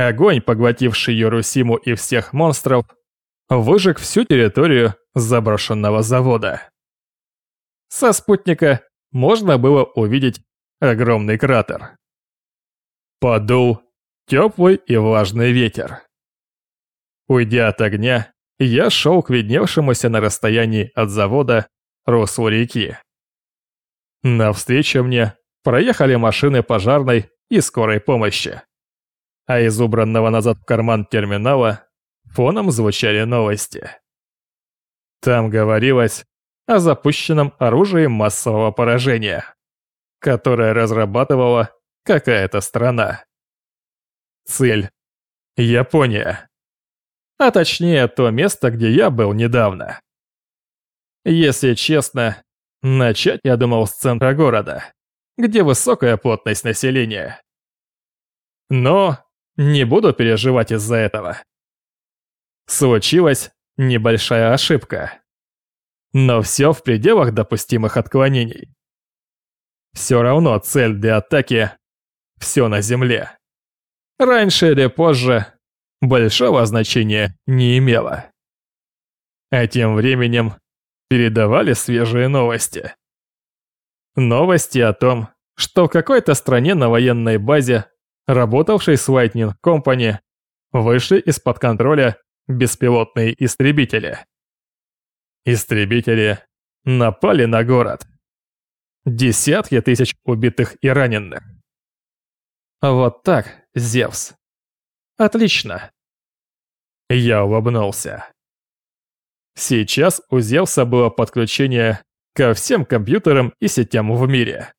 Огонь, поглотивший Юрусиму и всех монстров, выжег всю территорию заброшенного завода. Со спутника можно было увидеть огромный кратер. Подул теплый и влажный ветер. Уйдя от огня, я шел к видневшемуся на расстоянии от завода руслу реки. Навстречу мне проехали машины пожарной и скорой помощи. А из убранного назад в карман терминала фоном звучали новости. Там говорилось о запущенном оружии массового поражения, которое разрабатывала какая-то страна. Цель – Япония. А точнее, то место, где я был недавно. Если честно, начать я думал с центра города, где высокая плотность населения. Но не буду переживать из-за этого. Случилась небольшая ошибка. Но все в пределах допустимых отклонений. Все равно цель для атаки – все на земле. Раньше или позже большого значения не имело. А тем временем передавали свежие новости. Новости о том, что в какой-то стране на военной базе, работавшей с Lightning Company, вышли из-под контроля беспилотные истребители. Истребители напали на город. Десятки тысяч убитых и раненых. Вот так, Зевс. Отлично. Я улыбнулся. Сейчас у Зевса было подключение ко всем компьютерам и сетям в мире.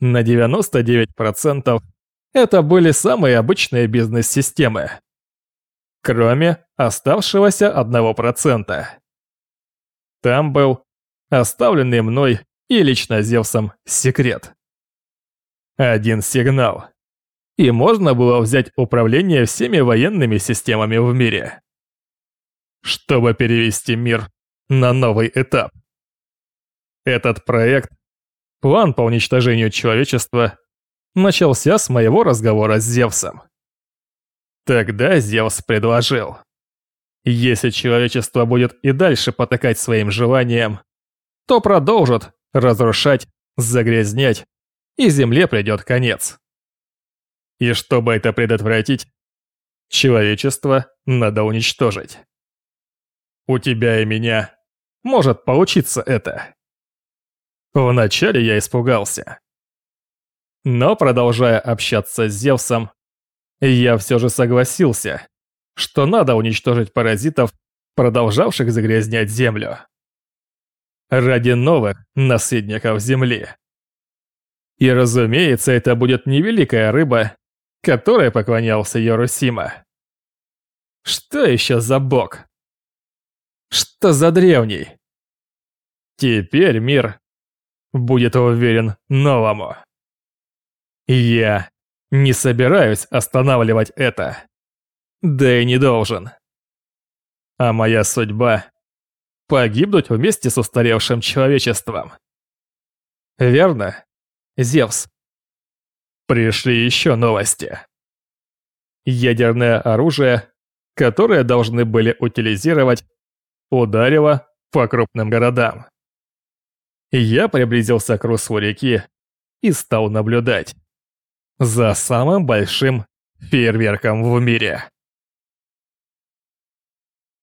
На 99% это были самые обычные бизнес-системы. Кроме оставшегося 1%. Там был оставленный мной и лично Зевсом секрет. Один сигнал. И можно было взять управление всеми военными системами в мире. Чтобы перевести мир на новый этап. Этот проект, план по уничтожению человечества, начался с моего разговора с Зевсом. Тогда Зевс предложил. Если человечество будет и дальше потакать своим желаниям, то продолжит разрушать, загрязнять, и Земле придет конец. И чтобы это предотвратить, человечество надо уничтожить. У тебя и меня может получиться это. Вначале я испугался. Но продолжая общаться с Зевсом, я все же согласился, что надо уничтожить паразитов, продолжавших загрязнять Землю. Ради новых наследников Земли. И разумеется, это будет не великая рыба, которой поклонялся Йорусима. Что еще за бог? Что за древний? Теперь мир будет уверен новому. Я не собираюсь останавливать это. Да и не должен. А моя судьба — погибнуть вместе с устаревшим человечеством. Верно, Зевс? Пришли еще новости. Ядерное оружие, которое должны были утилизировать, ударило по крупным городам. Я приблизился к руслу реки и стал наблюдать за самым большим фейерверком в мире.